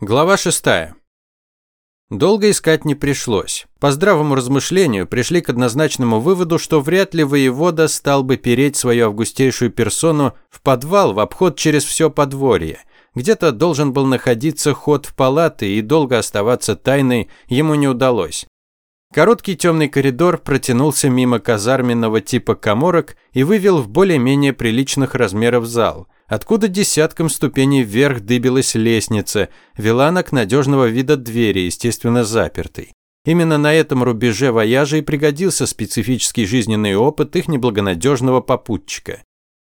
Глава 6. Долго искать не пришлось. По здравому размышлению пришли к однозначному выводу, что вряд ли воевода стал бы переть свою августейшую персону в подвал в обход через все подворье. Где-то должен был находиться ход в палаты, и долго оставаться тайной ему не удалось. Короткий темный коридор протянулся мимо казарменного типа коморок и вывел в более-менее приличных размеров зал – откуда десятком ступеней вверх дыбилась лестница, вела она к надежного вида двери, естественно, запертой. Именно на этом рубеже вояжа и пригодился специфический жизненный опыт их неблагонадежного попутчика.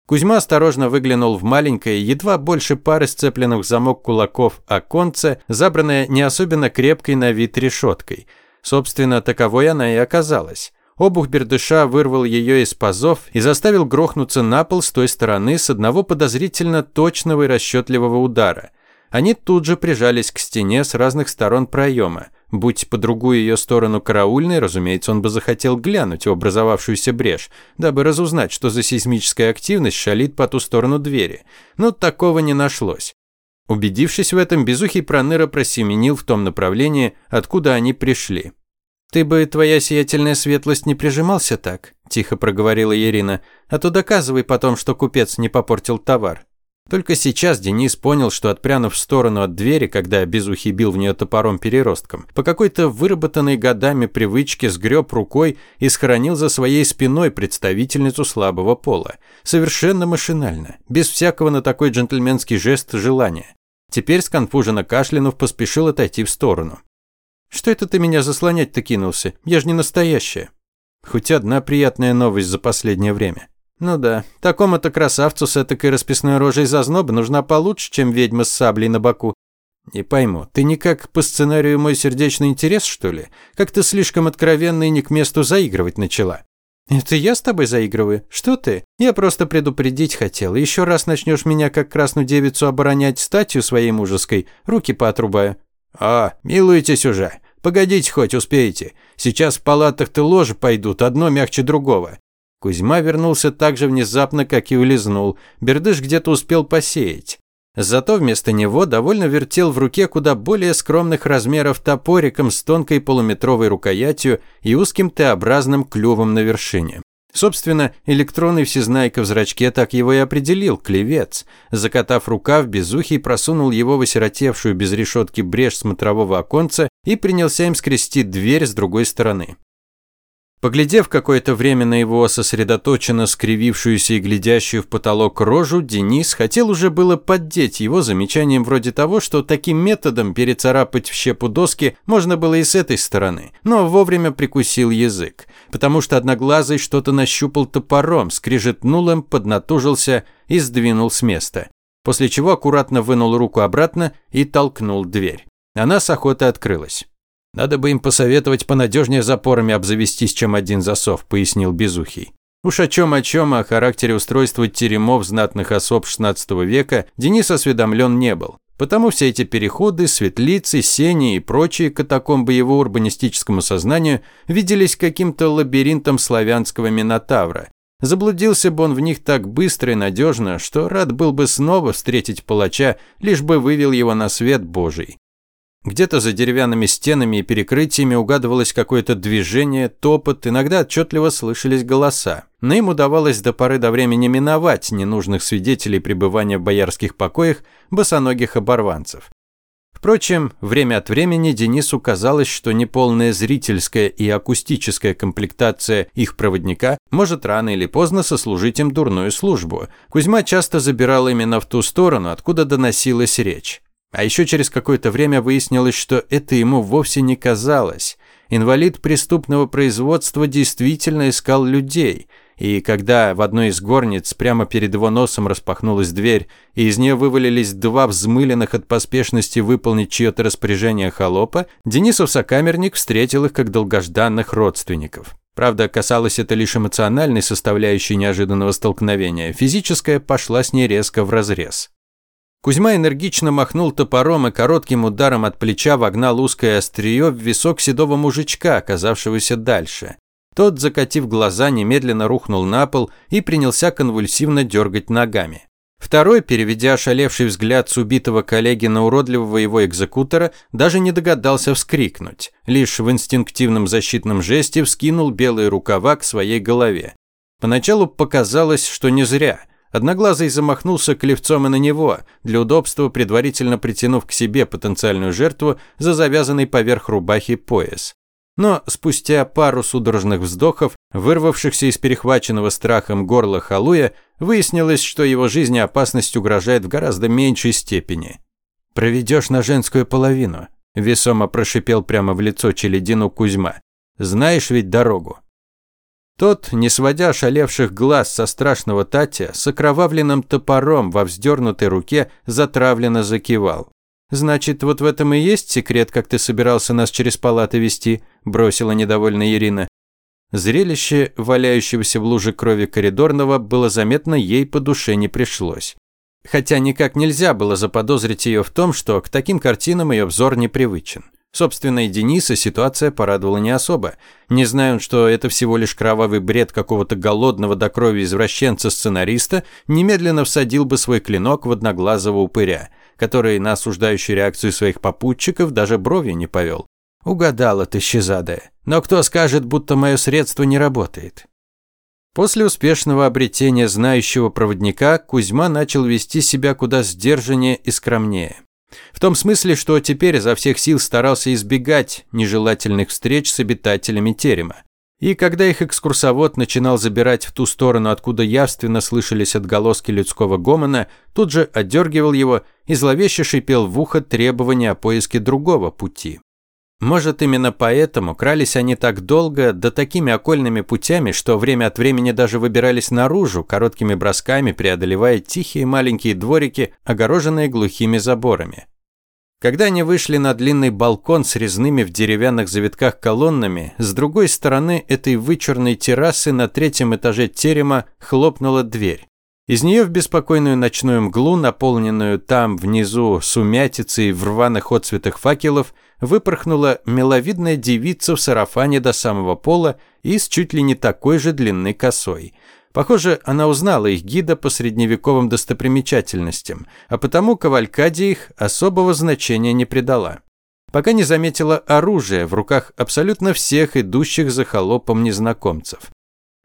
Кузьма осторожно выглянул в маленькое, едва больше пары сцепленных в замок кулаков оконце, забранное не особенно крепкой на вид решеткой. Собственно, таковой она и оказалась. Обух бердыша вырвал ее из пазов и заставил грохнуться на пол с той стороны с одного подозрительно точного и расчетливого удара. Они тут же прижались к стене с разных сторон проема. Будь по другую ее сторону караульной, разумеется, он бы захотел глянуть в образовавшуюся брешь, дабы разузнать, что за сейсмическая активность шалит по ту сторону двери. Но такого не нашлось. Убедившись в этом, Безухий Проныра просеменил в том направлении, откуда они пришли. «Ты бы, твоя сиятельная светлость, не прижимался так», – тихо проговорила Ирина, «а то доказывай потом, что купец не попортил товар». Только сейчас Денис понял, что отпрянув в сторону от двери, когда Безухий бил в нее топором переростком, по какой-то выработанной годами привычке сгреб рукой и схоронил за своей спиной представительницу слабого пола. Совершенно машинально, без всякого на такой джентльменский жест желания. Теперь сконфуженно кашлянув поспешил отойти в сторону. Что это ты меня заслонять-то кинулся? Я же не настоящая. Хоть одна приятная новость за последнее время. Ну да, такому-то красавцу с этакой расписной рожей зазноба нужна получше, чем ведьма с саблей на боку. Не пойму, ты никак по сценарию мой сердечный интерес, что ли? Как-то слишком откровенно и не к месту заигрывать начала. Это я с тобой заигрываю? Что ты? Я просто предупредить хотел. Еще раз начнешь меня как красную девицу оборонять статью своей мужеской, руки поотрубаю. «А, милуйтесь уже. Погодите хоть, успеете. Сейчас в палатах-то ложи пойдут, одно мягче другого». Кузьма вернулся так же внезапно, как и улизнул. Бердыш где-то успел посеять. Зато вместо него довольно вертел в руке куда более скромных размеров топориком с тонкой полуметровой рукоятью и узким Т-образным клювом на вершине. Собственно, электронный всезнайка в зрачке так его и определил, клевец. Закатав рукав, Безухий просунул его в осиротевшую без решетки брешь смотрового оконца и принялся им скрестить дверь с другой стороны. Поглядев какое-то время на его сосредоточенно скривившуюся и глядящую в потолок рожу, Денис хотел уже было поддеть его замечанием вроде того, что таким методом перецарапать в щепу доски можно было и с этой стороны, но вовремя прикусил язык, потому что одноглазый что-то нащупал топором, скрижетнул им, поднатужился и сдвинул с места, после чего аккуратно вынул руку обратно и толкнул дверь. Она с охотой открылась. «Надо бы им посоветовать понадежнее запорами обзавестись, чем один засов», – пояснил Безухий. Уж о чем о чем, о характере устройства теремов знатных особ XVI века Денис осведомлен не был. Потому все эти переходы, светлицы, сени и прочие катакомбы его урбанистическому сознанию виделись каким-то лабиринтом славянского минотавра. Заблудился бы он в них так быстро и надежно, что рад был бы снова встретить палача, лишь бы вывел его на свет Божий. Где-то за деревянными стенами и перекрытиями угадывалось какое-то движение, топот, иногда отчетливо слышались голоса. Но им удавалось до поры до времени миновать ненужных свидетелей пребывания в боярских покоях босоногих оборванцев. Впрочем, время от времени Денису казалось, что неполная зрительская и акустическая комплектация их проводника может рано или поздно сослужить им дурную службу. Кузьма часто забирал именно в ту сторону, откуда доносилась речь. А еще через какое-то время выяснилось, что это ему вовсе не казалось. Инвалид преступного производства действительно искал людей. И когда в одной из горниц прямо перед его носом распахнулась дверь, и из нее вывалились два взмыленных от поспешности выполнить чье-то распоряжение холопа, Денисов сокамерник встретил их как долгожданных родственников. Правда, касалось это лишь эмоциональной составляющей неожиданного столкновения. Физическая пошла с ней резко вразрез. Кузьма энергично махнул топором и коротким ударом от плеча вогнал узкое острие в висок седого мужичка, оказавшегося дальше. Тот, закатив глаза, немедленно рухнул на пол и принялся конвульсивно дергать ногами. Второй, переведя ошалевший взгляд с убитого коллеги на уродливого его экзекутора, даже не догадался вскрикнуть. Лишь в инстинктивном защитном жесте вскинул белые рукава к своей голове. Поначалу показалось, что не зря. Одноглазый замахнулся клевцом и на него, для удобства предварительно притянув к себе потенциальную жертву за завязанный поверх рубахи пояс. Но спустя пару судорожных вздохов, вырвавшихся из перехваченного страхом горла Халуя, выяснилось, что его жизни опасность угрожает в гораздо меньшей степени. «Проведешь на женскую половину», – весомо прошипел прямо в лицо Челедину Кузьма. «Знаешь ведь дорогу». Тот, не сводя шалевших глаз со страшного Татя, с окровавленным топором во вздернутой руке затравленно закивал. «Значит, вот в этом и есть секрет, как ты собирался нас через палаты вести?» – бросила недовольная Ирина. Зрелище валяющегося в луже крови коридорного было заметно ей по душе не пришлось. Хотя никак нельзя было заподозрить ее в том, что к таким картинам ее взор непривычен. Собственно, Дениса ситуация порадовала не особо. Не зная что это всего лишь кровавый бред какого-то голодного до крови извращенца-сценариста, немедленно всадил бы свой клинок в одноглазого упыря – который на осуждающую реакцию своих попутчиков даже брови не повел. Угадала ты, щезадая. Но кто скажет, будто мое средство не работает? После успешного обретения знающего проводника Кузьма начал вести себя куда сдержаннее и скромнее. В том смысле, что теперь изо всех сил старался избегать нежелательных встреч с обитателями терема. И когда их экскурсовод начинал забирать в ту сторону, откуда явственно слышались отголоски людского гомона, тут же отдергивал его и зловеще шипел в ухо требования о поиске другого пути. Может, именно поэтому крались они так долго, да такими окольными путями, что время от времени даже выбирались наружу, короткими бросками преодолевая тихие маленькие дворики, огороженные глухими заборами. Когда они вышли на длинный балкон с резными в деревянных завитках колоннами, с другой стороны этой вычурной террасы на третьем этаже терема хлопнула дверь. Из нее в беспокойную ночную мглу, наполненную там внизу сумятицей в рваных отцветах факелов, выпорхнула миловидная девица в сарафане до самого пола и с чуть ли не такой же длинной косой – Похоже, она узнала их гида по средневековым достопримечательностям, а потому кавалькаде их особого значения не придала. Пока не заметила оружие в руках абсолютно всех идущих за холопом незнакомцев.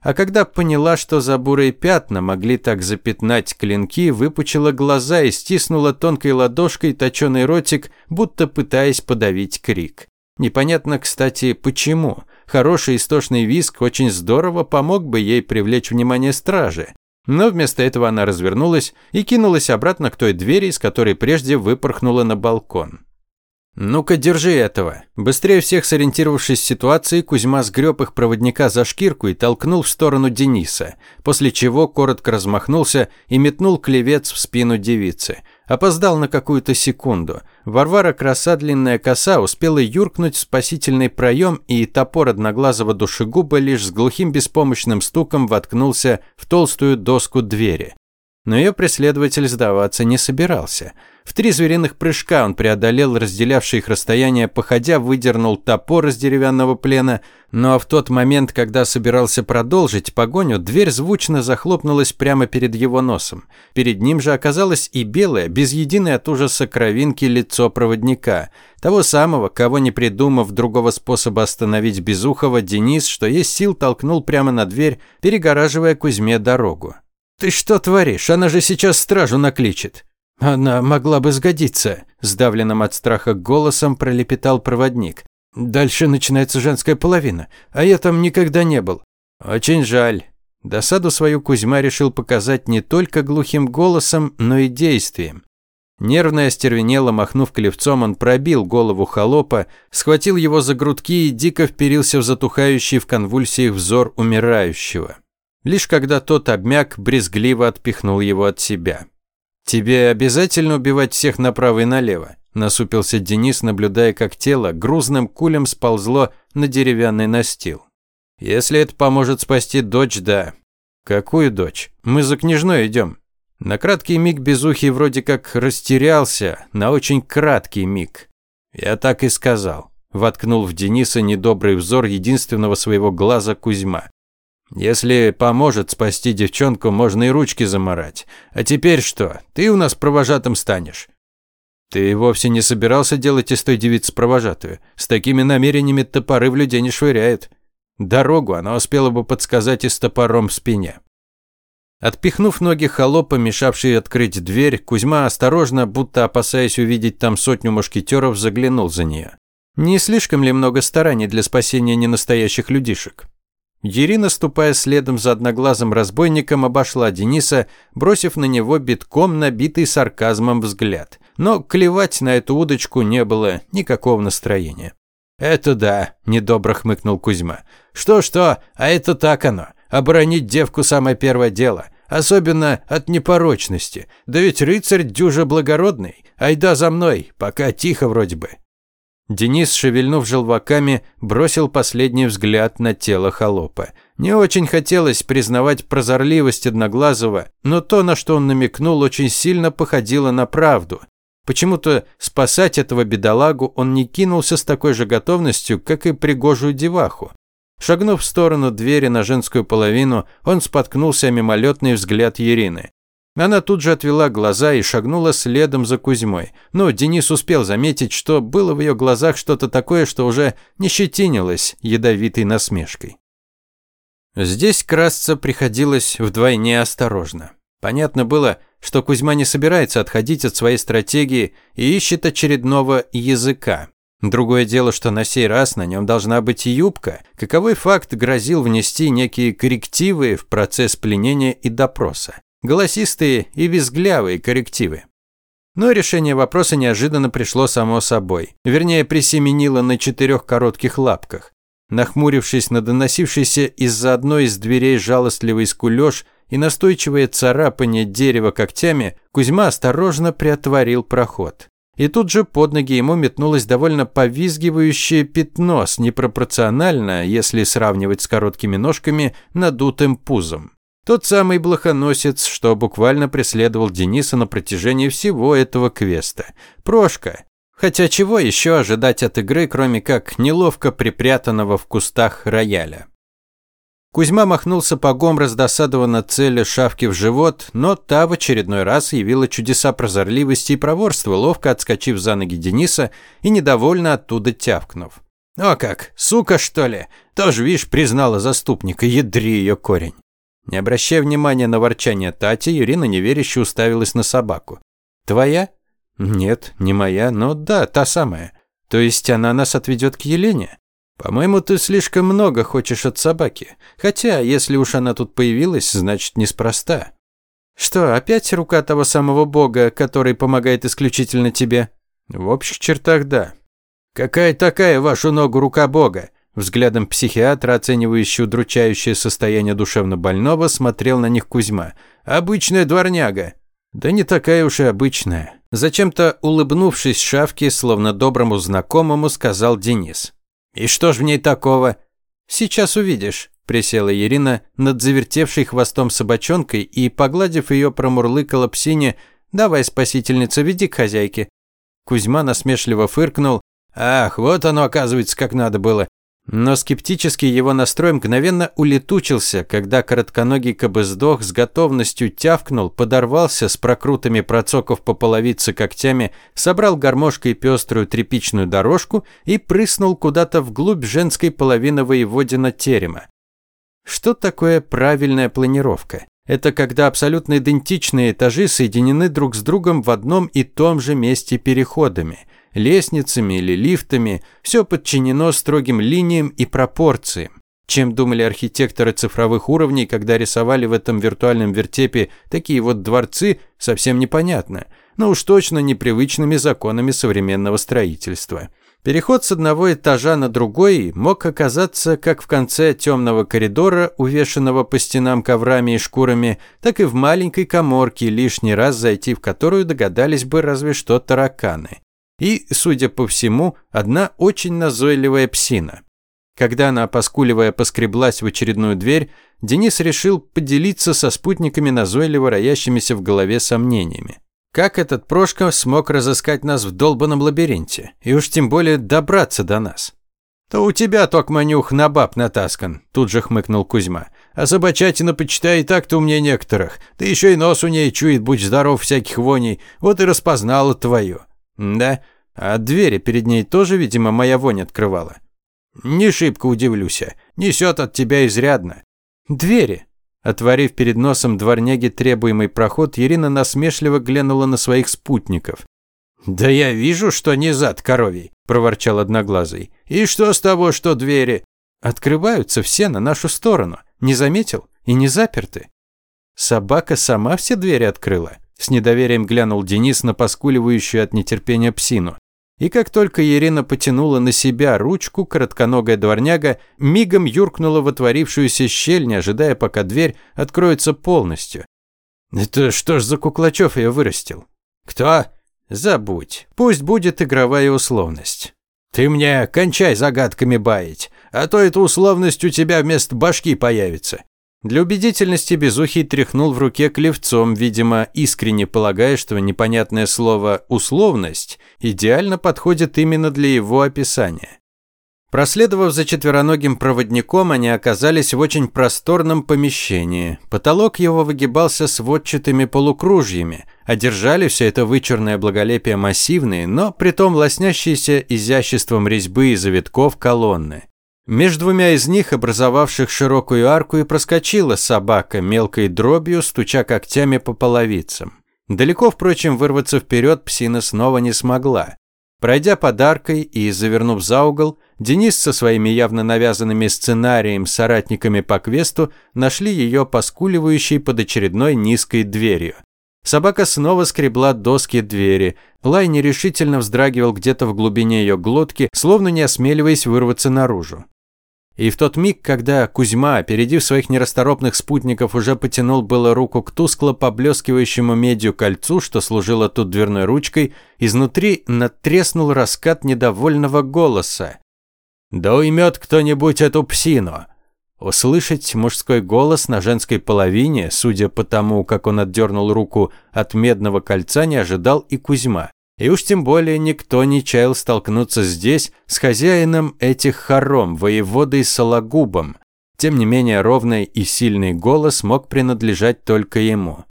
А когда поняла, что за бурые пятна могли так запятнать клинки, выпучила глаза и стиснула тонкой ладошкой точеный ротик, будто пытаясь подавить крик. Непонятно, кстати, почему. Хороший истошный визг очень здорово помог бы ей привлечь внимание стражи. Но вместо этого она развернулась и кинулась обратно к той двери, из которой прежде выпорхнула на балкон. «Ну-ка, держи этого!» Быстрее всех сориентировавшись в ситуации, Кузьма сгреб их проводника за шкирку и толкнул в сторону Дениса, после чего коротко размахнулся и метнул клевец в спину девицы – Опоздал на какую-то секунду. Варвара краса длинная коса успела юркнуть в спасительный проем, и топор одноглазого душегуба лишь с глухим беспомощным стуком воткнулся в толстую доску двери. Но ее преследователь сдаваться не собирался. В три звериных прыжка он преодолел разделявшие их расстояние, походя выдернул топор из деревянного плена, но в тот момент, когда собирался продолжить погоню, дверь звучно захлопнулась прямо перед его носом. Перед ним же оказалось и белое, без единой от ужаса кровинки лицо проводника, того самого, кого не придумав другого способа остановить Безухова, Денис, что есть сил, толкнул прямо на дверь, перегораживая Кузьме дорогу. «Ты что творишь? Она же сейчас стражу накличет!» «Она могла бы сгодиться», – сдавленным от страха голосом пролепетал проводник. «Дальше начинается женская половина, а я там никогда не был». «Очень жаль». Досаду свою Кузьма решил показать не только глухим голосом, но и действием. Нервно остервенело махнув клевцом, он пробил голову холопа, схватил его за грудки и дико вперился в затухающий в конвульсиях взор умирающего. Лишь когда тот обмяк, брезгливо отпихнул его от себя. «Тебе обязательно убивать всех направо и налево?» – насупился Денис, наблюдая, как тело грузным кулем сползло на деревянный настил. «Если это поможет спасти дочь, да». «Какую дочь? Мы за княжной идем». На краткий миг Безухий вроде как растерялся, на очень краткий миг. «Я так и сказал», – воткнул в Дениса недобрый взор единственного своего глаза Кузьма. Если поможет спасти девчонку, можно и ручки заморать. А теперь что? Ты у нас провожатым станешь. Ты вовсе не собирался делать из той девицы провожатую. С такими намерениями топоры в людей не швыряют. Дорогу она успела бы подсказать и с топором в спине. Отпихнув ноги холопа, мешавшие открыть дверь, Кузьма осторожно, будто опасаясь увидеть там сотню мушкетеров, заглянул за нее. Не слишком ли много стараний для спасения ненастоящих людишек? Ирина, ступая следом за одноглазым разбойником, обошла Дениса, бросив на него битком набитый сарказмом взгляд. Но клевать на эту удочку не было никакого настроения. «Это да», – недобро хмыкнул Кузьма. «Что-что, а это так оно. Оборонить девку самое первое дело. Особенно от непорочности. Да ведь рыцарь дюже благородный. Айда за мной, пока тихо вроде бы». Денис, шевельнув желваками, бросил последний взгляд на тело холопа. Не очень хотелось признавать прозорливость Одноглазого, но то, на что он намекнул, очень сильно походило на правду. Почему-то спасать этого бедолагу он не кинулся с такой же готовностью, как и пригожую деваху. Шагнув в сторону двери на женскую половину, он споткнулся о мимолетный взгляд Ирины. Она тут же отвела глаза и шагнула следом за Кузьмой. Но Денис успел заметить, что было в ее глазах что-то такое, что уже не щетинилось ядовитой насмешкой. Здесь красться приходилось вдвойне осторожно. Понятно было, что Кузьма не собирается отходить от своей стратегии и ищет очередного языка. Другое дело, что на сей раз на нем должна быть юбка, каковой факт грозил внести некие коррективы в процесс пленения и допроса голосистые и визглявые коррективы. Но решение вопроса неожиданно пришло само собой. Вернее, присеменило на четырех коротких лапках. Нахмурившись на доносившийся из-за одной из дверей жалостливый скулёж и настойчивое царапание дерева когтями, Кузьма осторожно приотворил проход. И тут же под ноги ему метнулось довольно повизгивающее пятно с непропорционально, если сравнивать с короткими ножками, надутым пузом. Тот самый блохоносец, что буквально преследовал Дениса на протяжении всего этого квеста. Прошка. Хотя чего еще ожидать от игры, кроме как неловко припрятанного в кустах рояля. Кузьма махнул сапогом, раздосадованно целя шавки в живот, но та в очередной раз явила чудеса прозорливости и проворства, ловко отскочив за ноги Дениса и недовольно оттуда тявкнув. «О как, сука, что ли? Тоже, видишь, признала заступника, ядри ее корень». Не обращая внимания на ворчание Тати, Ирина неверяще уставилась на собаку. «Твоя?» «Нет, не моя, но да, та самая. То есть она нас отведет к Елене?» «По-моему, ты слишком много хочешь от собаки. Хотя, если уж она тут появилась, значит, неспроста». «Что, опять рука того самого бога, который помогает исключительно тебе?» «В общих чертах, да». «Какая такая вашу ногу рука бога? Взглядом психиатра, оценивающего удручающее состояние душевнобольного, смотрел на них Кузьма. «Обычная дворняга». «Да не такая уж и обычная». Зачем-то улыбнувшись шавке, словно доброму знакомому, сказал Денис. «И что ж в ней такого?» «Сейчас увидишь», – присела Ирина над завертевшей хвостом собачонкой и, погладив ее, промурлыкала псине «Давай, спасительница, веди к хозяйке». Кузьма насмешливо фыркнул. «Ах, вот оно, оказывается, как надо было. Но скептический его настрой мгновенно улетучился, когда коротконогий кобыздох с готовностью тявкнул, подорвался с прокрутами процоков по половице когтями, собрал гармошкой пеструю тряпичную дорожку и прыснул куда-то вглубь женской половины воеводина терема. Что такое правильная планировка? Это когда абсолютно идентичные этажи соединены друг с другом в одном и том же месте переходами – лестницами или лифтами, все подчинено строгим линиям и пропорциям. Чем думали архитекторы цифровых уровней, когда рисовали в этом виртуальном вертепе такие вот дворцы, совсем непонятно, но уж точно непривычными законами современного строительства. Переход с одного этажа на другой мог оказаться как в конце темного коридора, увешанного по стенам коврами и шкурами, так и в маленькой коморке, лишний раз зайти в которую догадались бы разве что тараканы и, судя по всему, одна очень назойливая псина. Когда она, поскуливая, поскреблась в очередную дверь, Денис решил поделиться со спутниками назойливо роящимися в голове сомнениями. Как этот Прошка смог разыскать нас в долбанном лабиринте? И уж тем более добраться до нас? «То у тебя, Токманюх, на баб натаскан», – тут же хмыкнул Кузьма. А собачатина, почитай, так-то умнее некоторых. Ты еще и нос у ней чует, будь здоров, всяких воней. Вот и распознала твою. Да? А двери перед ней тоже, видимо, моя вонь открывала. Не шибко удивлюсь. Несет от тебя изрядно. Двери. Отворив перед носом дворняги требуемый проход, Ирина насмешливо глянула на своих спутников. «Да я вижу, что не зад коровий», – проворчал Одноглазый. «И что с того, что двери?» «Открываются все на нашу сторону. Не заметил? И не заперты». Собака сама все двери открыла. С недоверием глянул Денис на поскуливающую от нетерпения псину. И как только Ирина потянула на себя ручку, коротконогая дворняга мигом юркнула в отворившуюся щель, не ожидая, пока дверь откроется полностью. «Это что ж за Куклачев ее вырастил?» «Кто?» «Забудь. Пусть будет игровая условность». «Ты мне кончай загадками баять, а то эта условность у тебя вместо башки появится. Для убедительности Безухий тряхнул в руке клевцом, видимо, искренне полагая, что непонятное слово «условность» идеально подходит именно для его описания. Проследовав за четвероногим проводником, они оказались в очень просторном помещении. Потолок его выгибался сводчатыми полукружьями, а держали все это вычурное благолепие массивные, но притом лоснящиеся изяществом резьбы и завитков колонны. Между двумя из них, образовавших широкую арку, и проскочила собака, мелкой дробью, стуча когтями по половицам. Далеко, впрочем, вырваться вперед псина снова не смогла. Пройдя под аркой и завернув за угол, Денис со своими явно навязанными сценарием соратниками по квесту нашли ее поскуливающей под очередной низкой дверью. Собака снова скребла доски двери. Лай нерешительно вздрагивал где-то в глубине ее глотки, словно не осмеливаясь вырваться наружу. И в тот миг, когда Кузьма, опередив своих нерасторопных спутников, уже потянул было руку к тускло поблескивающему медью кольцу, что служило тут дверной ручкой, изнутри надтреснул раскат недовольного голоса. «Да уймет кто-нибудь эту псину!» Услышать мужской голос на женской половине, судя по тому, как он отдернул руку от медного кольца, не ожидал и Кузьма. И уж тем более никто не чаял столкнуться здесь с хозяином этих хором, воеводой Сологубом. Тем не менее, ровный и сильный голос мог принадлежать только ему.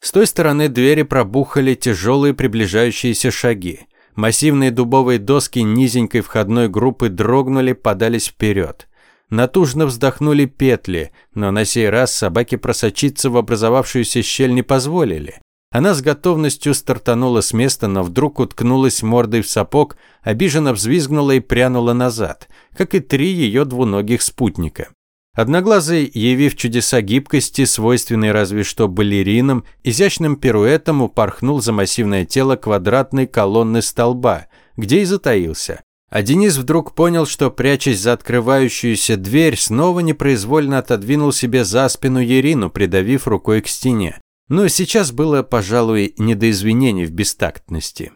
С той стороны двери пробухали тяжелые приближающиеся шаги. Массивные дубовые доски низенькой входной группы дрогнули, подались вперед. Натужно вздохнули петли, но на сей раз собаки просочиться в образовавшуюся щель не позволили. Она с готовностью стартанула с места, но вдруг уткнулась мордой в сапог, обиженно взвизгнула и прянула назад, как и три ее двуногих спутника. Одноглазый, явив чудеса гибкости, свойственной разве что балеринам, изящным пируэтом упорхнул за массивное тело квадратной колонны столба, где и затаился. А Денис вдруг понял, что, прячась за открывающуюся дверь, снова непроизвольно отодвинул себе за спину Ерину, придавив рукой к стене. Но сейчас было, пожалуй, не до извинений в бестактности.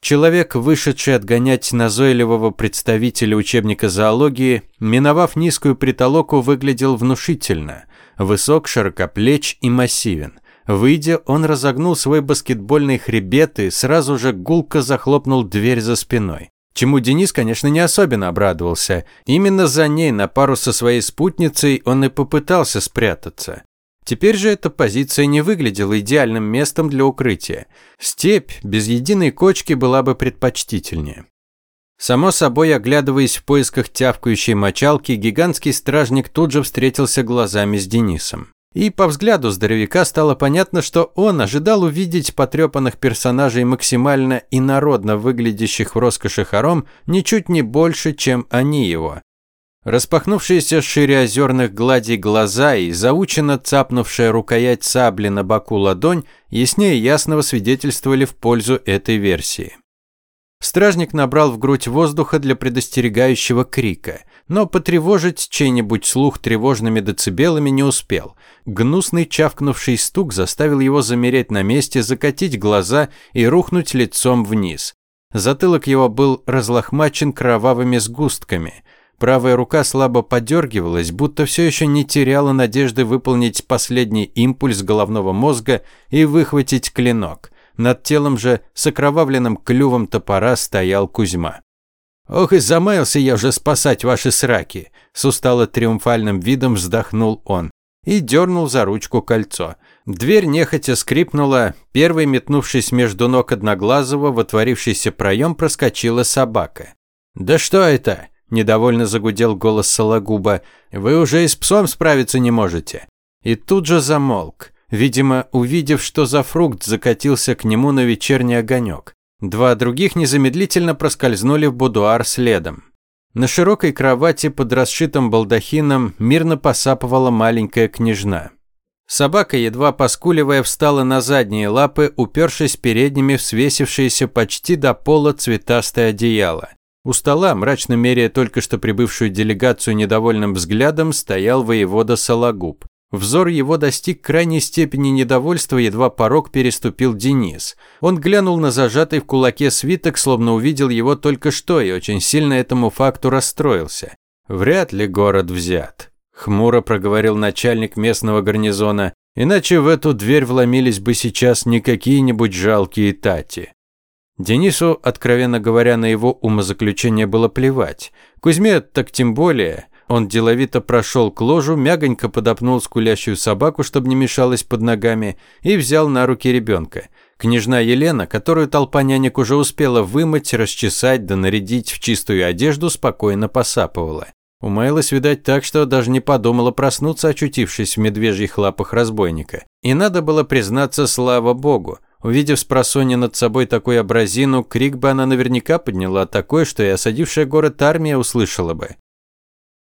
Человек, вышедший отгонять назойливого представителя учебника зоологии, миновав низкую притолоку, выглядел внушительно. Высок, широкоплеч и массивен. Выйдя, он разогнул свой баскетбольный хребет и сразу же гулко захлопнул дверь за спиной. Чему Денис, конечно, не особенно обрадовался. Именно за ней, на пару со своей спутницей, он и попытался спрятаться. Теперь же эта позиция не выглядела идеальным местом для укрытия. Степь без единой кочки была бы предпочтительнее. Само собой, оглядываясь в поисках тявкающей мочалки, гигантский стражник тут же встретился глазами с Денисом. И по взгляду здоровяка стало понятно, что он ожидал увидеть потрепанных персонажей максимально инородно выглядящих в роскоши хором ничуть не больше, чем они его. Распахнувшиеся шире озерных гладей глаза и заученно цапнувшая рукоять сабли на боку ладонь яснее ясного свидетельствовали в пользу этой версии. Стражник набрал в грудь воздуха для предостерегающего крика, но потревожить чей-нибудь слух тревожными децибелами не успел. Гнусный чавкнувший стук заставил его замереть на месте, закатить глаза и рухнуть лицом вниз. Затылок его был разлохмачен кровавыми сгустками. Правая рука слабо подергивалась, будто все еще не теряла надежды выполнить последний импульс головного мозга и выхватить клинок. Над телом же с окровавленным клювом топора стоял Кузьма. «Ох и замаялся я уже спасать ваши сраки!» С устало триумфальным видом вздохнул он и дернул за ручку кольцо. Дверь нехотя скрипнула, первой метнувшись между ног Одноглазого в отворившийся проем проскочила собака. «Да что это?» – недовольно загудел голос Сологуба. «Вы уже и с псом справиться не можете». И тут же замолк, видимо, увидев, что за фрукт закатился к нему на вечерний огонек. Два других незамедлительно проскользнули в будуар следом. На широкой кровати под расшитым балдахином мирно посапывала маленькая княжна. Собака, едва поскуливая, встала на задние лапы, упершись передними в свесившееся почти до пола цветастое одеяло. У стола, мрачно меряя только что прибывшую делегацию недовольным взглядом, стоял воевода Сологуб. Взор его достиг крайней степени недовольства, едва порог переступил Денис. Он глянул на зажатый в кулаке свиток, словно увидел его только что, и очень сильно этому факту расстроился. «Вряд ли город взят», – хмуро проговорил начальник местного гарнизона, «иначе в эту дверь вломились бы сейчас не какие-нибудь жалкие тати». Денису, откровенно говоря, на его умозаключение было плевать. Кузьме так тем более – он деловито прошел к ложу, мягонько подопнул скулящую собаку, чтобы не мешалась под ногами, и взял на руки ребенка. Княжна Елена, которую толпа нянек уже успела вымыть, расчесать да нарядить в чистую одежду, спокойно посапывала. Умаялась, видать, так, что даже не подумала проснуться, очутившись в медвежьих лапах разбойника. И надо было признаться, слава богу. Увидев с просонья над собой такую образину, крик бы она наверняка подняла такой, что и осадившая город армия услышала бы.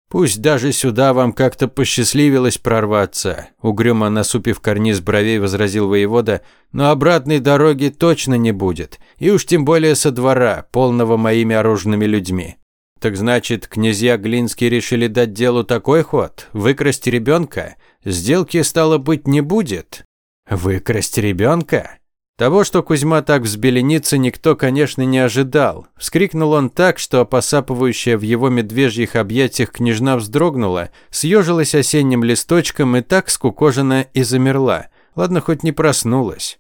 Пусть даже сюда вам как-то посчастливилось прорваться, угрюмо насупив карниз бровей, возразил воевода, но обратной дороги точно не будет, и уж тем более со двора, полного моими оружными людьми. Так значит, князья Глинские решили дать делу такой ход, выкрасть ребенка? Сделки, стало быть, не будет? Выкрасть ребенка? Того, что Кузьма так взбеленится, никто, конечно, не ожидал. Вскрикнул он так, что посапывающая в его медвежьих объятиях княжна вздрогнула, съежилась осенним листочком и так скукожена и замерла. Ладно, хоть не проснулась.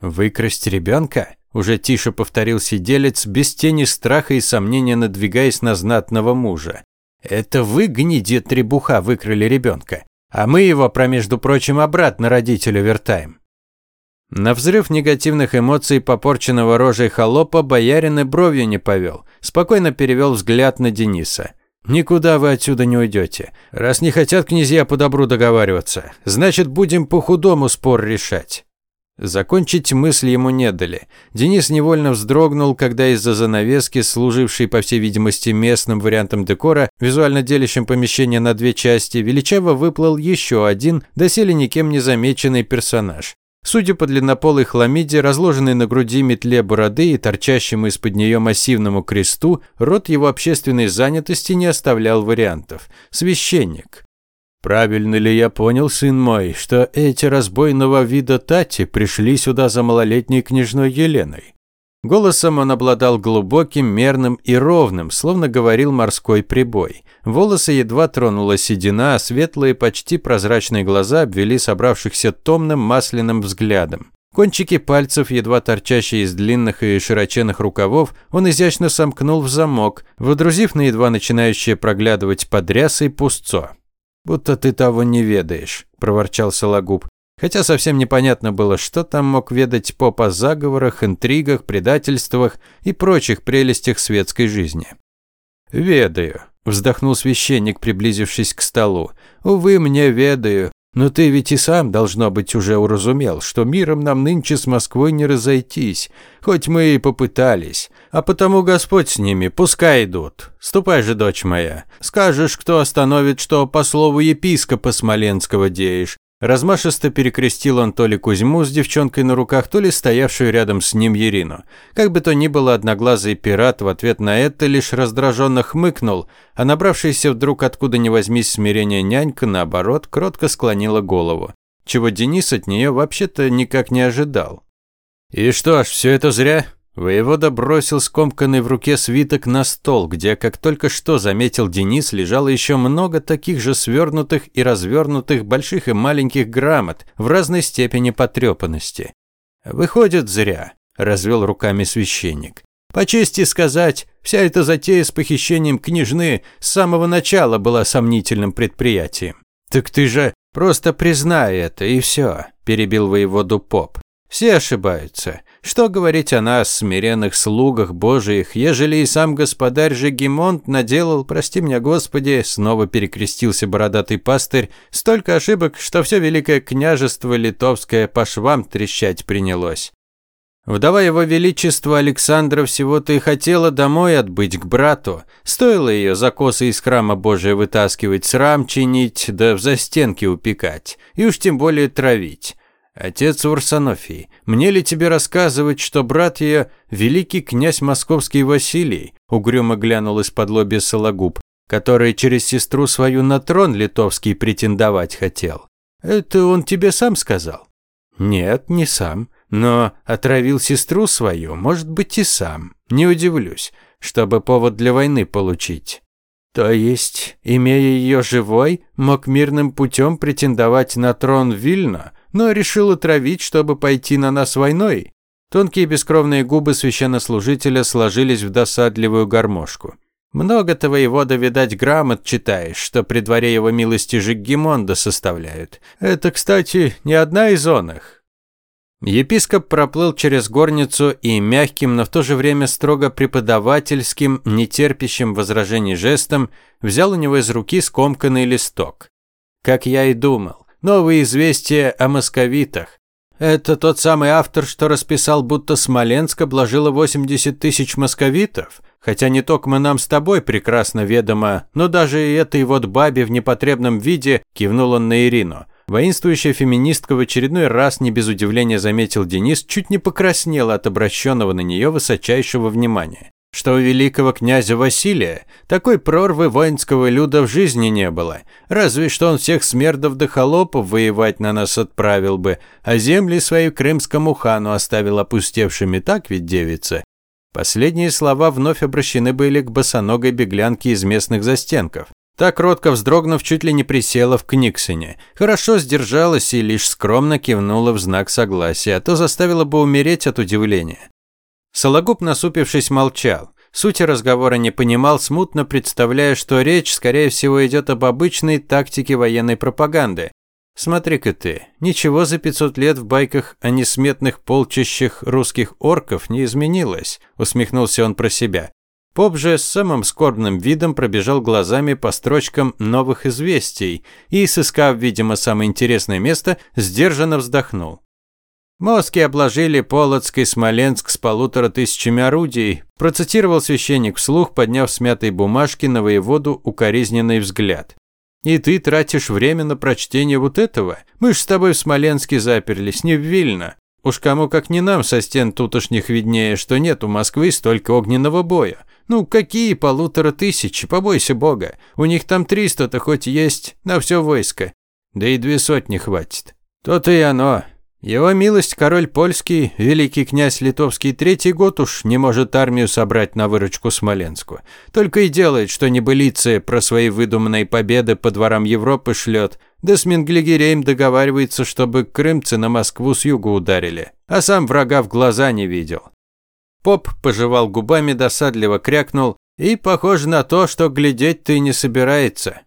«Выкрасть ребенка?» – уже тише повторил сиделец, без тени страха и сомнения надвигаясь на знатного мужа. «Это вы, гниди требуха, выкрали ребенка, а мы его, промежду прочим, обратно родителю вертаем». На взрыв негативных эмоций попорченного рожей холопа боярин и бровью не повел. Спокойно перевел взгляд на Дениса. «Никуда вы отсюда не уйдете. Раз не хотят князья по добру договариваться, значит, будем по-худому спор решать». Закончить мысль ему не дали. Денис невольно вздрогнул, когда из-за занавески, служившей, по всей видимости, местным вариантом декора, визуально делящим помещение на две части, величаво выплыл еще один, доселе никем не замеченный персонаж. Судя по длиннополой хламиде, разложенной на груди метле бороды и торчащему из-под нее массивному кресту, род его общественной занятости не оставлял вариантов. Священник. «Правильно ли я понял, сын мой, что эти разбойного вида Тати пришли сюда за малолетней княжной Еленой?» Голосом он обладал глубоким, мерным и ровным, словно говорил морской прибой. Волосы едва тронула седина, а светлые, почти прозрачные глаза обвели собравшихся томным масляным взглядом. Кончики пальцев, едва торчащие из длинных и широченных рукавов, он изящно сомкнул в замок, водрузив на едва начинающее проглядывать подрясой пустцо. «Будто ты того не ведаешь», – проворчал Сологуб. Хотя совсем непонятно было, что там мог ведать поп о заговорах, интригах, предательствах и прочих прелестях светской жизни. «Ведаю», – вздохнул священник, приблизившись к столу. «Увы, мне ведаю. Но ты ведь и сам, должно быть, уже уразумел, что миром нам нынче с Москвой не разойтись, хоть мы и попытались. А потому Господь с ними, пускай идут. Ступай же, дочь моя. Скажешь, кто остановит, что по слову епископа Смоленского деешь, Размашисто перекрестил он то ли Кузьму с девчонкой на руках, то ли стоявшую рядом с ним Ерину. Как бы то ни было, одноглазый пират в ответ на это лишь раздраженно хмыкнул, а набравшаяся вдруг откуда ни возьмись смирение нянька, наоборот, кротко склонила голову. Чего Денис от нее вообще-то никак не ожидал. «И что ж, все это зря?» Воевода бросил скомканный в руке свиток на стол, где, как только что заметил Денис, лежало еще много таких же свернутых и развернутых больших и маленьких грамот в разной степени потрепанности. «Выходит, зря», – развел руками священник. «По чести сказать, Вся эта затея с похищением княжны с самого начала была сомнительным предприятием. Так ты же просто признай это, и все, перебил воеводу поп. Все ошибаются. Что говорить о нас, смиренных слугах божиих, ежели и сам господарь Жегемонт наделал, прости меня, Господи, снова перекрестился бородатый пастырь, столько ошибок, что все великое княжество литовское по швам трещать принялось. Вдова его величества Александра всего-то и хотела домой отбыть к брату. Стоило ее за косы из храма Божия вытаскивать, срам чинить, да в застенки упекать, и уж тем более травить. «Отец Варсонофий, мне ли тебе рассказывать, что брат ее – великий князь московский Василий?» – угрюмо глянул из-под лоби Сологуб, который через сестру свою на трон литовский претендовать хотел. «Это он тебе сам сказал?» «Нет, не сам, но отравил сестру свою, может быть, и сам. Не удивлюсь, чтобы повод для войны получить». То есть, имея ее живой, мог мирным путем претендовать на трон Вильна – но решил отравить, чтобы пойти на нас войной. Тонкие бескровные губы священнослужителя сложились в досадливую гармошку. Много-то воевода, видать, грамот читаешь, что при дворе его милости Жиггимонда составляют. Это, кстати, не одна из онах. Епископ проплыл через горницу и мягким, но в то же время строго преподавательским, нетерпящим возражений жестом взял у него из руки скомканный листок. Как я и думал. Новые известия о московитах. Это тот самый автор, что расписал, будто Смоленск обложило 80 тысяч московитов? Хотя не только мы нам с тобой прекрасно ведомо, но даже и этой вот бабе в непотребном виде кивнул он на Ирину. Воинствующая феминистка в очередной раз не без удивления заметил Денис, чуть не покраснела от обращенного на нее высочайшего внимания что у великого князя Василия такой прорвы воинского люда в жизни не было. Разве что он всех смердов да холопов воевать на нас отправил бы, а земли свои крымскому хану оставил опустевшими, так ведь, девица? Последние слова вновь обращены были к босоногой беглянке из местных застенков. Так кротко вздрогнув, чуть ли не присела в Книксоне. Хорошо сдержалась и лишь скромно кивнула в знак согласия, а то заставила бы умереть от удивления. Сологуб, насупившись, молчал. Сути разговора не понимал, смутно представляя, что речь, скорее всего, идет об обычной тактике военной пропаганды. Смотри-ка ты, ничего за 500 лет в байках о несметных полчищах русских орков не изменилось, усмехнулся он про себя. Поп же с самым скорбным видом пробежал глазами по строчкам новых известий и, сыскав, видимо, самое интересное место, сдержанно вздохнул. Моски обложили Полоцк и Смоленск с полутора тысячами орудий, процитировал священник вслух, подняв смятой бумажки на воеводу укоризненный взгляд. И ты тратишь время на прочтение вот этого? Мы ж с тобой в Смоленске заперлись, не в Вильно. Уж кому как не нам со стен тутошних виднее, что нет у Москвы столько огненного боя. Ну, какие полутора тысячи, побойся бога. У них там триста-то хоть есть, на все войско. Да и две сотни хватит. То-то и оно. Его милость, король польский, великий князь литовский, третий год уж не может армию собрать на выручку Смоленску. Только и делает, что небылицы про свои выдуманные победы по дворам Европы шлет, да с Менглигерейм договаривается, чтобы крымцы на Москву с юга ударили, а сам врага в глаза не видел. Поп пожевал губами, досадливо крякнул, и похоже на то, что глядеть ты не собирается.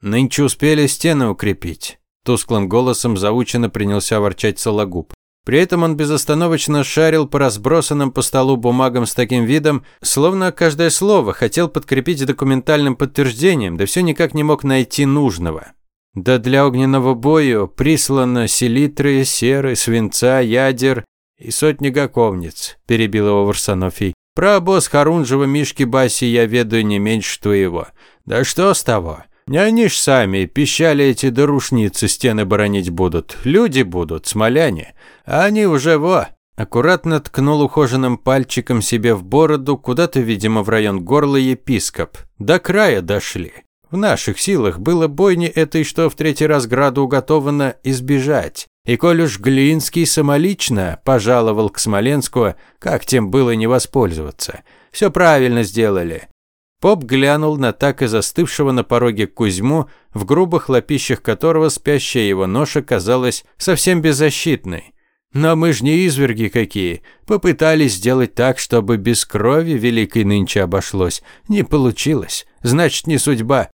Нынче успели стены укрепить. Тусклым голосом заученно принялся ворчать Сологуб. При этом он безостановочно шарил по разбросанным по столу бумагам с таким видом, словно каждое слово хотел подкрепить документальным подтверждением, да все никак не мог найти нужного. Да для огненного боя прислано селитры, серы, свинца, ядер и сотни гаковниц, перебил его Варсонофий. Про обоз Харунжева Мишки Баси я ведаю не меньше твоего. Да что с того? Не они ж сами, пищали эти дорушницы стены боронить будут. Люди будут, смоляне. А они уже во. Аккуратно ткнул ухоженным пальчиком себе в бороду, куда-то, видимо, в район горла епископ. До края дошли. В наших силах было бойни этой, что в третий раз граду уготовано избежать. И коль уж Глинский самолично пожаловал к Смоленску, как тем было не воспользоваться? Все правильно сделали. Поп глянул на так и застывшего на пороге Кузьму, в грубых лапищах которого спящая его ноша казалась совсем беззащитной. Но мы ж не изверги какие. Попытались сделать так, чтобы без крови великой нынче обошлось. Не получилось. Значит, не судьба.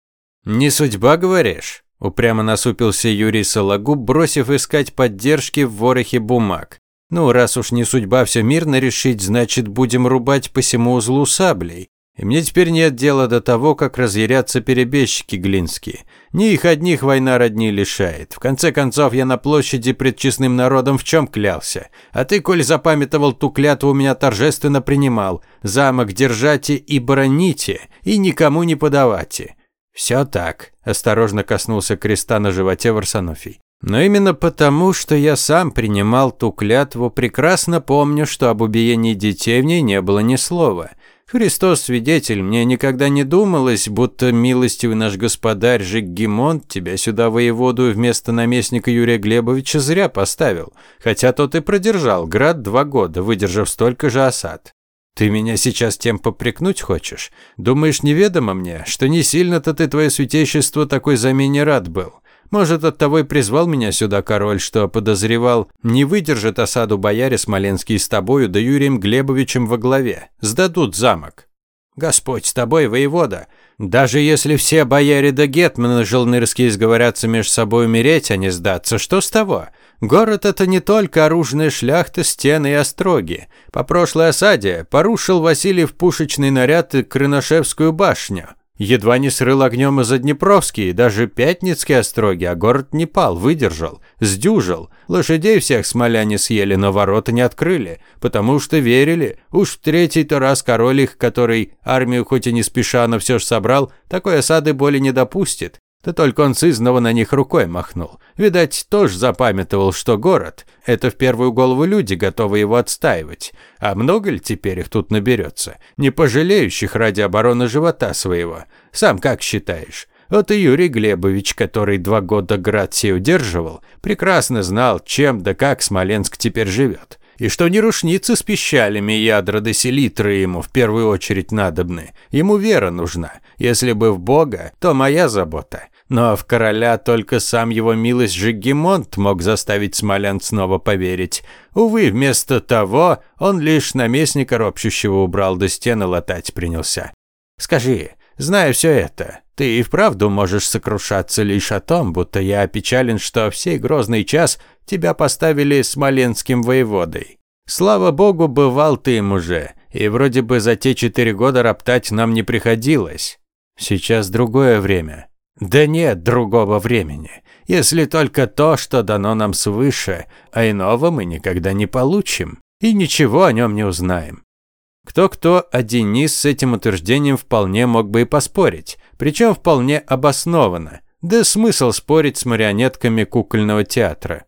Не судьба, говоришь? Упрямо насупился Юрий Сологуб, бросив искать поддержки в ворохе бумаг. Ну, раз уж не судьба все мирно решить, значит, будем рубать по всему узлу саблей. И мне теперь нет дела до того, как разъярятся перебежчики глинские. Не их одних война родни лишает. В конце концов, я на площади пред честным народом в чем клялся. А ты, коль запамятовал ту клятву, меня торжественно принимал. Замок держате и броните, и никому не подавайте. Все так, осторожно коснулся креста на животе Варсонофий. Но именно потому, что я сам принимал ту клятву, прекрасно помню, что об убиении детей в ней не было ни слова. Христос свидетель, мне никогда не думалось, будто милостивый наш господарь Жиггимонт тебя сюда воеводу вместо наместника Юрия Глебовича зря поставил, хотя тот и продержал град два года, выдержав столько же осад. Ты меня сейчас тем попрекнуть хочешь? Думаешь, неведомо мне, что не сильно-то ты, твое святейшество, такой замене рад был? Может, оттого и призвал меня сюда король, что подозревал, не выдержит осаду бояре Смоленские с тобою да Юрием Глебовичем во главе. Сдадут замок. Господь с тобой, воевода. Даже если все бояре да гетманы желнырские сговорятся между собой умереть, а не сдаться, что с того? Город это не только оружная шляхта, стены и остроги. По прошлой осаде порушил Васильев пушечный наряд и Крыношевскую башню. Едва не срыл огнем и Заднепровский, даже Пятницкие остроги, а город не пал, выдержал, сдюжил. Лошадей всех смоляне съели, но ворота не открыли, потому что верили. Уж в третий-то раз король их, который армию хоть и не спеша, но все ж собрал, такой осады боли не допустит. Да только он сызново на них рукой махнул. Видать, тоже запамятовал, что город – это в первую голову люди, готовы его отстаивать. А много ли теперь их тут наберется? Не пожалеющих ради обороны живота своего. Сам как считаешь? Вот и Юрий Глебович, который два года град сей удерживал, прекрасно знал, чем да как Смоленск теперь живет. И что не рушницы с пищалями ядра селитры ему в первую очередь надобны. Ему вера нужна. Если бы в Бога, то моя забота. Но в короля только сам его милость Жигемонт мог заставить смолян снова поверить. Увы, вместо того он лишь наместника ропщущего убрал, до стены латать принялся. Скажи, зная все это, ты и вправду можешь сокрушаться лишь о том, будто я опечален, что в сей грозный час тебя поставили смоленским воеводой. Слава богу, бывал ты им уже, и вроде бы за те четыре года роптать нам не приходилось. Сейчас другое время. Да нет другого времени, если только то, что дано нам свыше, а иного мы никогда не получим и ничего о нем не узнаем. Кто-кто, а Денис с этим утверждением вполне мог бы и поспорить, причем вполне обоснованно. Да смысл спорить с марионетками кукольного театра.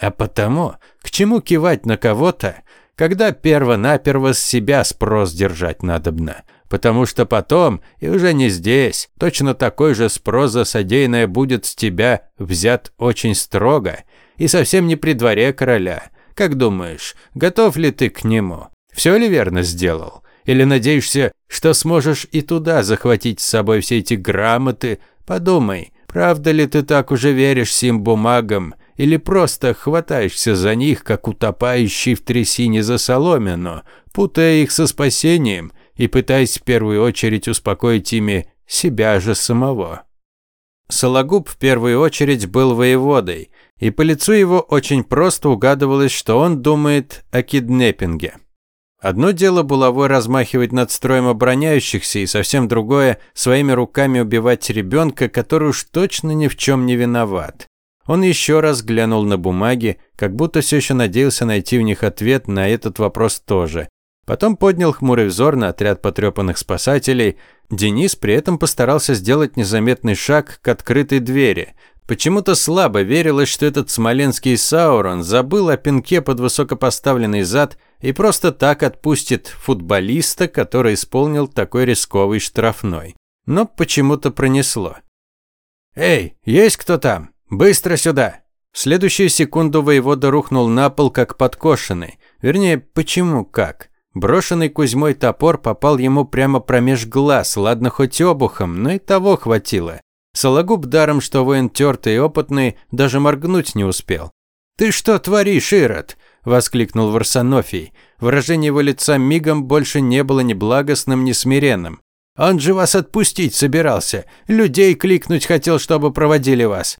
А потому, к чему кивать на кого-то, когда перво-наперво с себя спрос держать надобно – потому что потом, и уже не здесь, точно такой же спрос за содеянное будет с тебя взят очень строго и совсем не при дворе короля. Как думаешь, готов ли ты к нему? Все ли верно сделал? Или надеешься, что сможешь и туда захватить с собой все эти грамоты? Подумай, правда ли ты так уже веришь сим бумагам, или просто хватаешься за них, как утопающий в трясине за соломину, путая их со спасением и пытаясь в первую очередь успокоить ими себя же самого. Сологуб в первую очередь был воеводой, и по лицу его очень просто угадывалось, что он думает о киднеппинге. Одно дело булавой размахивать над строем обороняющихся, и совсем другое – своими руками убивать ребенка, который уж точно ни в чем не виноват. Он еще раз глянул на бумаги, как будто все еще надеялся найти в них ответ на этот вопрос тоже. Потом поднял хмурый взор на отряд потрепанных спасателей. Денис при этом постарался сделать незаметный шаг к открытой двери. Почему-то слабо верилось, что этот смоленский Саурон забыл о пинке под высокопоставленный зад и просто так отпустит футболиста, который исполнил такой рисковый штрафной. Но почему-то пронесло. «Эй, есть кто там? Быстро сюда!» В следующую секунду воевода рухнул на пол, как подкошенный. Вернее, почему как? Брошенный Кузьмой топор попал ему прямо промеж глаз, ладно хоть обухом, но и того хватило. Сологуб даром, что воин тертый и опытный, даже моргнуть не успел. «Ты что творишь, Ирод?» – воскликнул Варсонофий. Выражение его лица мигом больше не было ни благостным, ни смиренным. «Он же вас отпустить собирался. Людей кликнуть хотел, чтобы проводили вас».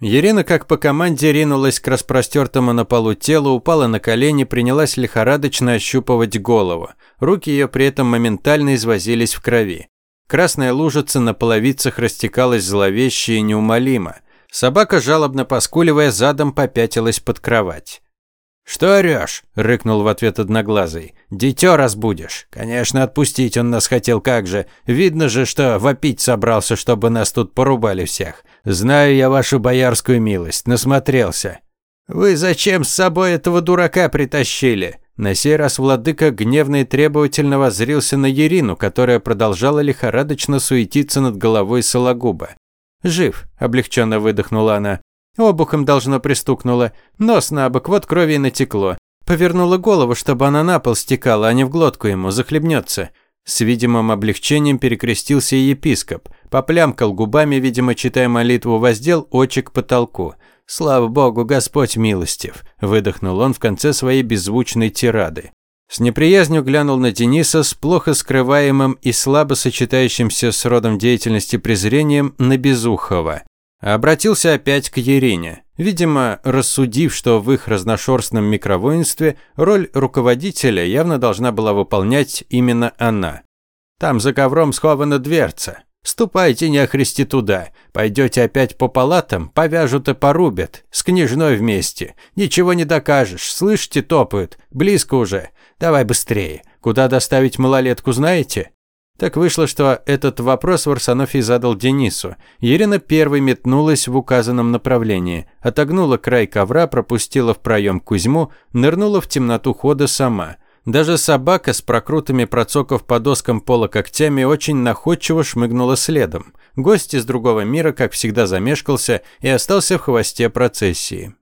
Ирина, как по команде, ринулась к распростертому на полу телу, упала на колени, принялась лихорадочно ощупывать голову. Руки ее при этом моментально извозились в крови. Красная лужица на половицах растекалась зловеще и неумолимо. Собака, жалобно поскуливая, задом попятилась под кровать. «Что орёшь?» – рыкнул в ответ одноглазый. «Дитё разбудишь. Конечно, отпустить он нас хотел как же. Видно же, что вопить собрался, чтобы нас тут порубали всех. Знаю я вашу боярскую милость, насмотрелся». «Вы зачем с собой этого дурака притащили?» На сей раз владыка гневно и требовательно воззрился на Ерину, которая продолжала лихорадочно суетиться над головой Сологуба. «Жив», – облегченно выдохнула она. Обухом должно пристукнуло. Нос на бок, вот крови и натекло. Повернула голову, чтобы она на пол стекала, а не в глотку ему, захлебнется. С видимым облегчением перекрестился епископ. Поплямкал губами, видимо, читая молитву, воздел очи к потолку. «Слава Богу, Господь милостив!» – выдохнул он в конце своей беззвучной тирады. С неприязнью глянул на Дениса с плохо скрываемым и слабо сочетающимся с родом деятельности презрением на Безухова. Обратился опять к Ерине. Видимо, рассудив, что в их разношерстном микровоинстве роль руководителя явно должна была выполнять именно она. «Там за ковром схована дверца. Ступайте, нехристи, туда. Пойдете опять по палатам, повяжут и порубят. С княжной вместе. Ничего не докажешь. Слышите, топают. Близко уже. Давай быстрее. Куда доставить малолетку, знаете?» Так вышло, что этот вопрос Варсонофий задал Денису. Ирина первой метнулась в указанном направлении, отогнула край ковра, пропустила в проем Кузьму, нырнула в темноту хода сама. Даже собака с прокрутыми процоков по доскам пола когтями очень находчиво шмыгнула следом. Гость из другого мира, как всегда, замешкался и остался в хвосте процессии.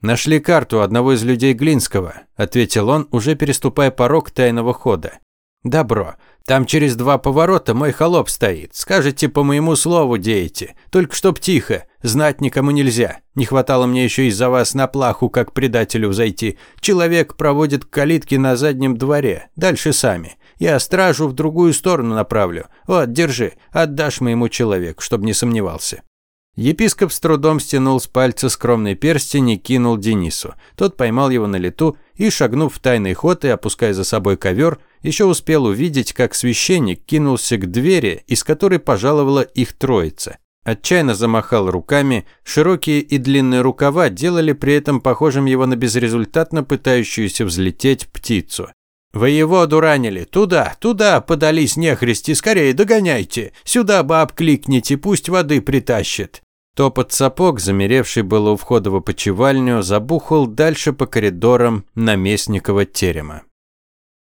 «Нашли карту одного из людей Глинского», – ответил он, уже переступая порог тайного хода. «Добро. Там через два поворота мой холоп стоит. Скажете, по моему слову деете. Только чтоб тихо. Знать никому нельзя. Не хватало мне еще из-за вас на плаху, как предателю зайти. Человек проводит к калитке на заднем дворе. Дальше сами. Я стражу в другую сторону направлю. Вот, держи. Отдашь моему человеку, чтобы не сомневался. Епископ с трудом стянул с пальца скромный перстень и кинул Денису. Тот поймал его на лету и, шагнув в тайный ход и опуская за собой ковер, еще успел увидеть, как священник кинулся к двери, из которой пожаловала их троица. Отчаянно замахал руками, широкие и длинные рукава делали при этом похожим его на безрезультатно пытающуюся взлететь птицу. «Воеводу ранили! Туда, туда подались нехристи! Скорее догоняйте! Сюда баб кликните, пусть воды притащит!» Топот сапог, замеревший было у входа в опочивальню, забухал дальше по коридорам наместникова терема.